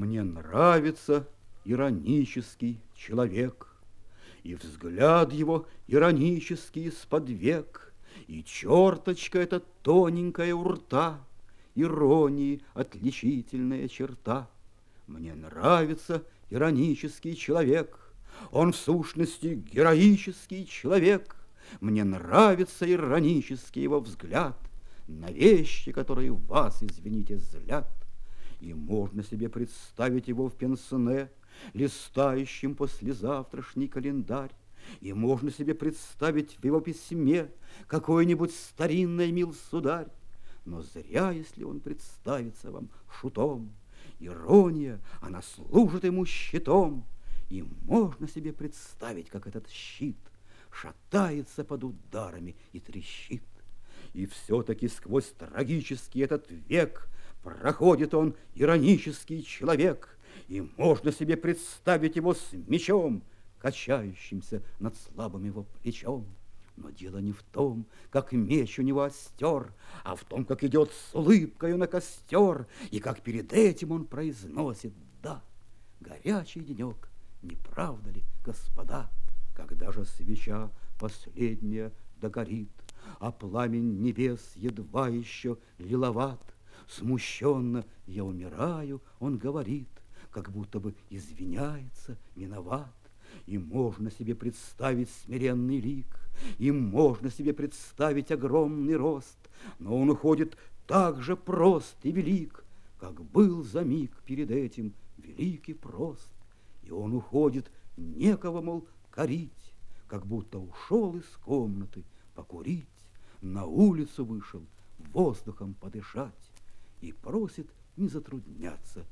Мне нравится иронический человек, И взгляд его иронический из-под век, И черточка эта тоненькая у рта, Иронии отличительная черта. Мне нравится иронический человек, Он в сущности героический человек. Мне нравится иронический его взгляд На вещи, которые вас, извините, злят. И можно себе представить его в пенсне, Листающим послезавтрашний календарь. И можно себе представить в его письме Какой-нибудь старинный мил сударь. Но зря, если он представится вам шутом. Ирония, она служит ему щитом, И можно себе представить, как этот щит Шатается под ударами и трещит. И все-таки сквозь трагический этот век Проходит он, иронический человек, И можно себе представить его с мечом, Качающимся над слабым его плечом. Но дело не в том, как меч у него остер, А в том, как идет с улыбкою на костер, И как перед этим он произносит «да». Горячий денек, не правда ли, господа? Когда же свеча последняя догорит, А пламень небес едва еще лиловат, Смущенно я умираю, он говорит, Как будто бы извиняется, виноват. И можно себе представить смиренный лик, И можно себе представить огромный рост, Но он уходит так же прост и велик, Как был за миг перед этим велик и прост. И он уходит, некого, мол, корить, Как будто ушел из комнаты покурить, На улицу вышел воздухом подышать И просит не затрудняться.